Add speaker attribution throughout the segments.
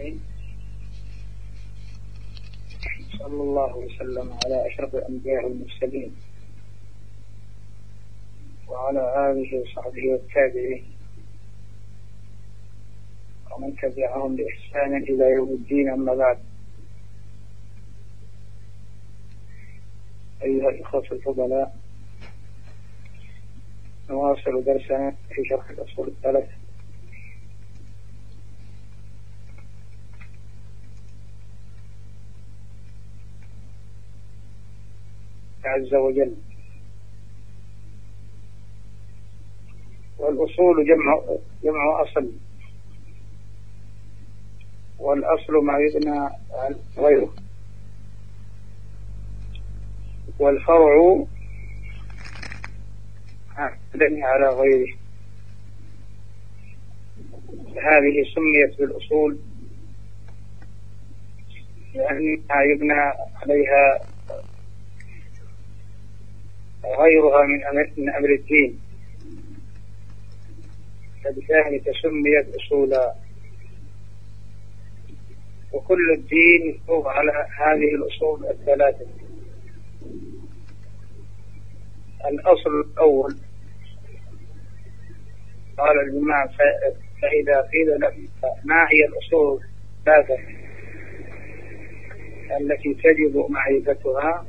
Speaker 1: العالمين صلى الله وسلم على أشرف الأنبياء والمرسلين وعلى آله وصحبه والتابعين. ومن تبعهم بإحسان إلى يوم الدين أما بعد. أيها الإخوة الفضلاء نواصل درسنا في شرح الأصول الثلاث عز وجل. والأصول جمع جمع أصل. والأصل ما يبنى عن غيره. والفرع يبني على غيره. هذه سميت بالأصول لأنها يبنى عليها غيرها من أمر, من أمر الدين. فبذلك سميت أصولا. وكل الدين يقوم على هذه الأصول الثلاثة. الأصل الأول قال الإمام فإذا قيل لك ما هي الأصول الثلاثة التي تجب معرفتها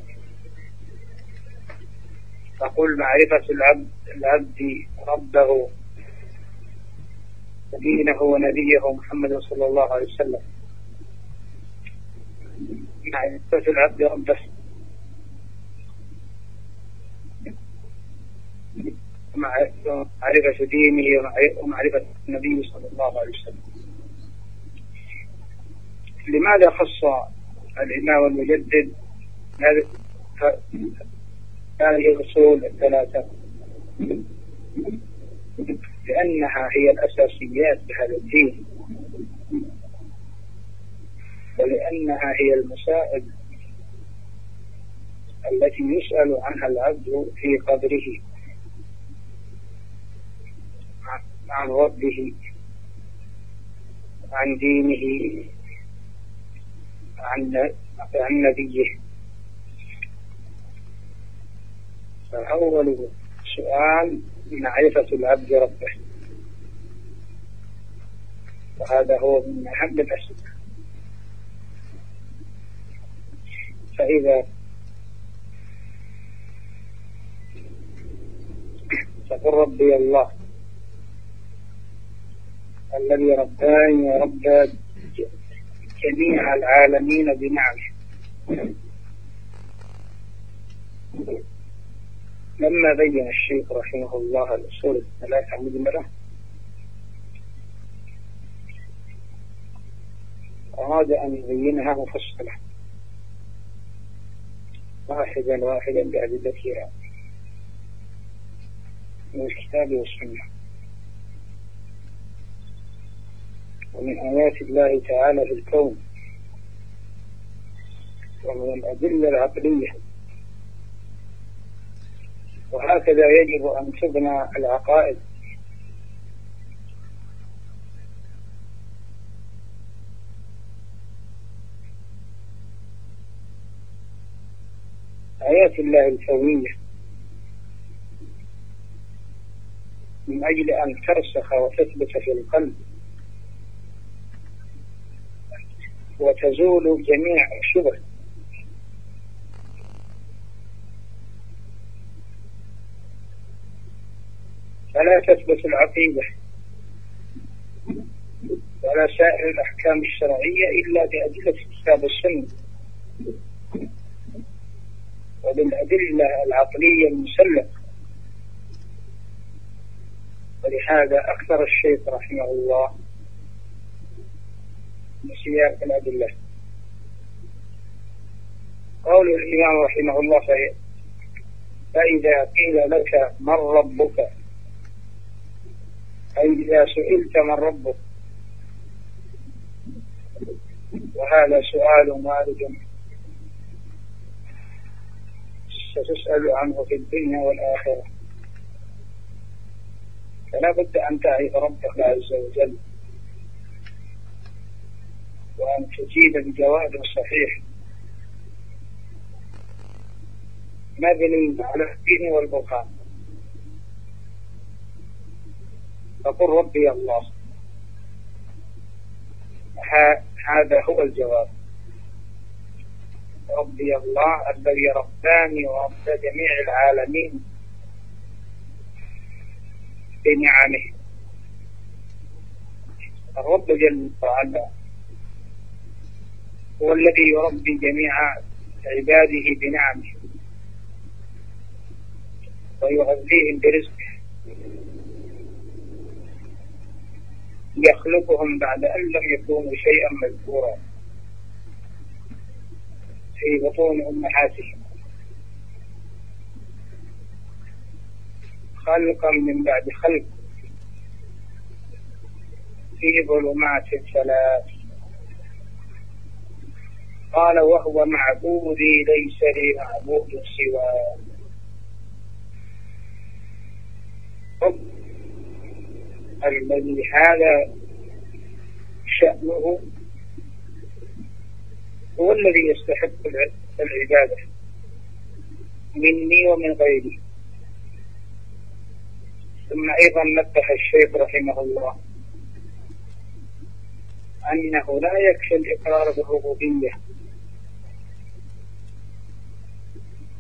Speaker 1: تقول معرفة العبد العبد ربه ودينه ونبيه محمد صلى الله عليه وسلم. معرفة العبد ربه. معرفة دينه ومعرفة النبي صلى الله عليه وسلم. لماذا خص الإمام المجدد هذه الأصول الثلاثة. لأنها هي الأساسيات لهذا الدين. ولأنها هي المسائل التي يسأل عنها العبد في قبره. عن ربه عن دينه عن عن نبيه. فأول سؤال معرفة العبد ربه. وهذا هو من أهم الأسئلة. فإذا فقل ربي الله الذي رباني وربى جميع العالمين بنعمه لما بين الشيخ رحمه الله الأصول الثلاثة مجملة أراد أن يبينها مفصلة. واحدا واحدا بأدلتها. من الكتاب والسنة. ومن آيات الله تعالى في الكون. ومن الأدلة العقلية. وهكذا يجب أن تبنى العقائد. آيات الله الكونية من أجل أن ترسخ وتثبت في القلب. وتزول جميع الشبه. فلا تثبت العقيدة ولا سائر الأحكام الشرعية إلا بأدلة كتاب السنة. وبالأدلة العقلية المسلمة. ولهذا أكثر الشيخ رحمه الله بسياق الأدلة. قول الإمام رحمه الله فإذا قيل لك من ربك أي إذا سئلت من ربك. وهذا سؤال وارد ستسأل عنه في الدنيا والآخرة. فلا بد أن تعرف ربك عز وجل. وأن تجيب بجواب صحيح مبني على الدين والبرهان فقل ربي الله. هذا هو الجواب. ربي الله الذي رباني ورب جميع العالمين بنعمه. الرب جل وعلا هو الذي يربي جميع عباده بنعمه. ويغذيهم برزقه يخلقهم بعد أن لم يكونوا شيئا مذكورا. في بطون أمهاتهم. خلقا من بعد خلق. في ظلمات ثلاث قال وهو معبودي ليس لي معبود سواه الذي هذا شأنه هو الذي يستحق العبادة. مني ومن غيري. ثم أيضا نبه الشيخ رحمه الله أنه لا يكفي الإقرار بالربوبية.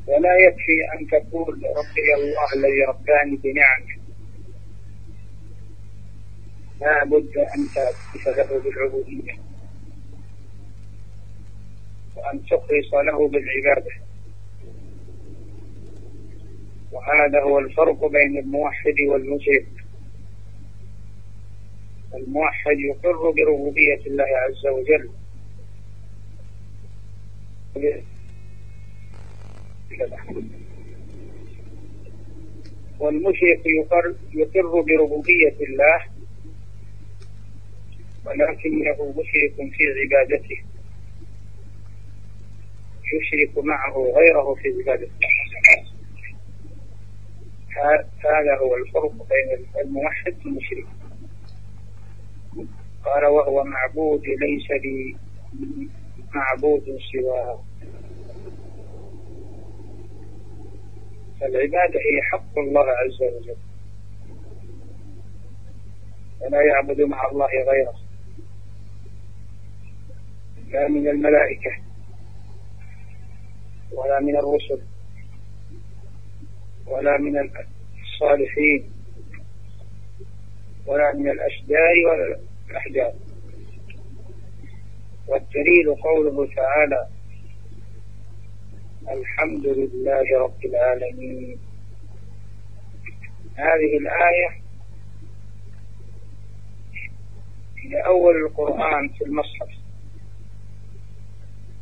Speaker 1: ولا يكفي أن تقول ربي الله الذي رباني بنعمة. لا بد أن تعترف له بالعبودية وأن تخلص له بالعبادة. وهذا هو الفرق بين الموحد والمشرك. الموحد يقر بربوبية الله عز وجل. والمشرك يقر, يقر بربوبية الله ولكنه مشرك في عبادته. يشرك معه غيره في عبادته. هذا هو الفرق بين الموحد والمشرك. قال وهو معبود ليس لي معبود سواه. فالعبادة هي حق الله عز وجل. ولا يعبد مع الله غيره. لا من الملائكة ولا من الرسل ولا من الصالحين ولا من الأشجار ولا الأحجار. والدليل قوله تعالى الحمد لله رب العالمين. هذه الآية هي أول القرآن في المصحف.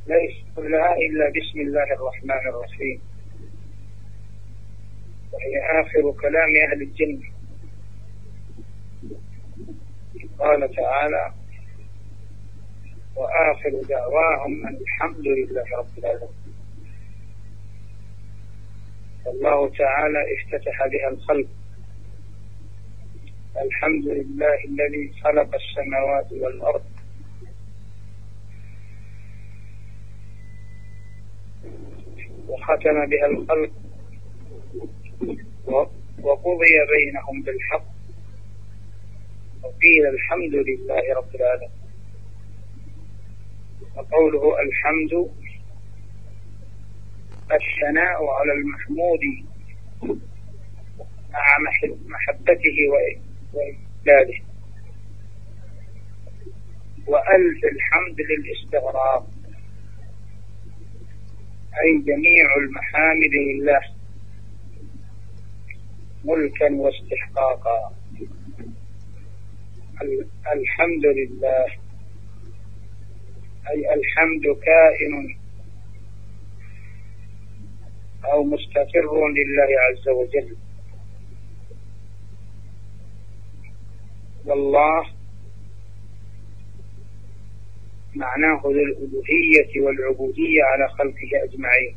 Speaker 1: ليس كلها إلا بسم الله الرحمن الرحيم. وهي آخر كلام أهل الجنة قال تعالى وآخر دعواهم أن الحمد لله رب العالمين. الله تعالى افتتح بها الخلق. الحمد لله الذي خلق السماوات والأرض وختم بها الخلق وقضي بينهم بالحق وقيل الحمد لله رب العالمين. وقوله الحمد الثناء على المحمود مع محبته وإجلاله. وألف الحمد للاستغراق. أي جميع المحامد لله ملكا واستحقاقا. الحمد لله. أي الحمد كائن أو مستقر لله عز وجل. والله معناه للألوهية والعبودية على خلقه أجمعين.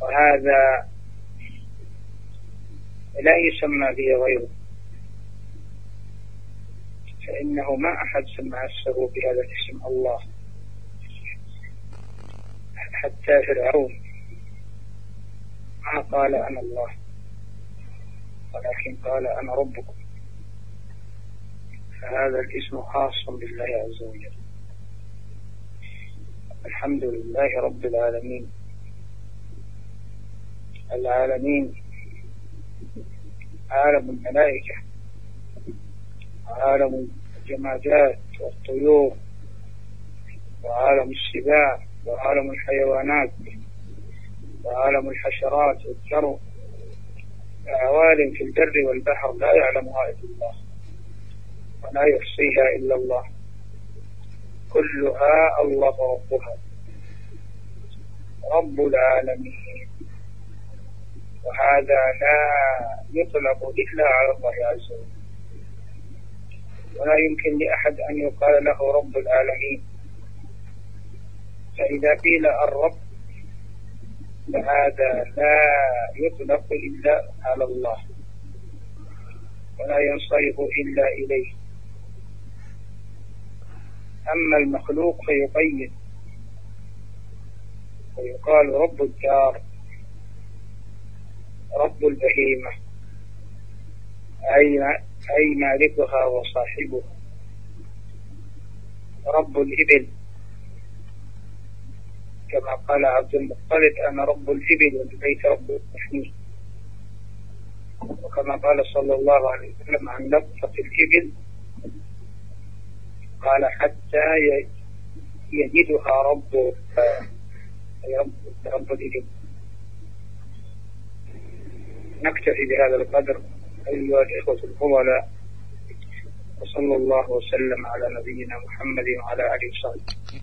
Speaker 1: وهذا لا يسمى به غيره فإنه ما أحد سمى نفسه بهذا الاسم الله. حتى فرعون ما قال أنا الله ولكن قال أنا ربكم. فهذا الاسم خاص بالله عز وجل. الحمد لله رب العالمين. العالمين عالم الملائكة عالم الجمادات والطيور وعالم السباع وعالم الحيوانات وعالم الحشرات والجرو عوالم في البر والبحر لا يعلمها إلا الله. ولا يحصيها إلا الله. كلها الله ربها. رب العالمين. وهذا لا يطلق إلا على الله عز وجل. ولا يمكن لأحد أن يقال له رب العالمين. فإذا قيل الرب فهذا لا يطلق إلا على الله. ولا ينصرف إلا إليه. أما المخلوق فيقيد. ويقال رب الدار رب البهيمة أي أي مالكها وصاحبها. رب الإبل. كما قال عبد المطلب أنا رب الإبل والبيت رب التحميل وكما قال صلى الله عليه وسلم عن لفظة الإبل قال حتى يجدها رب رب, الإبل نكتفي بهذا القدر أيها الإخوة الفضلاء. وصلى الله وسلم على نبينا محمد وعلى آله وصحبه.